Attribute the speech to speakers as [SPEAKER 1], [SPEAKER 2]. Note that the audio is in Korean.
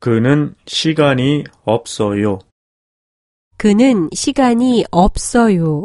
[SPEAKER 1] 그는 시간이 없어요.
[SPEAKER 2] 그는 시간이 없어요.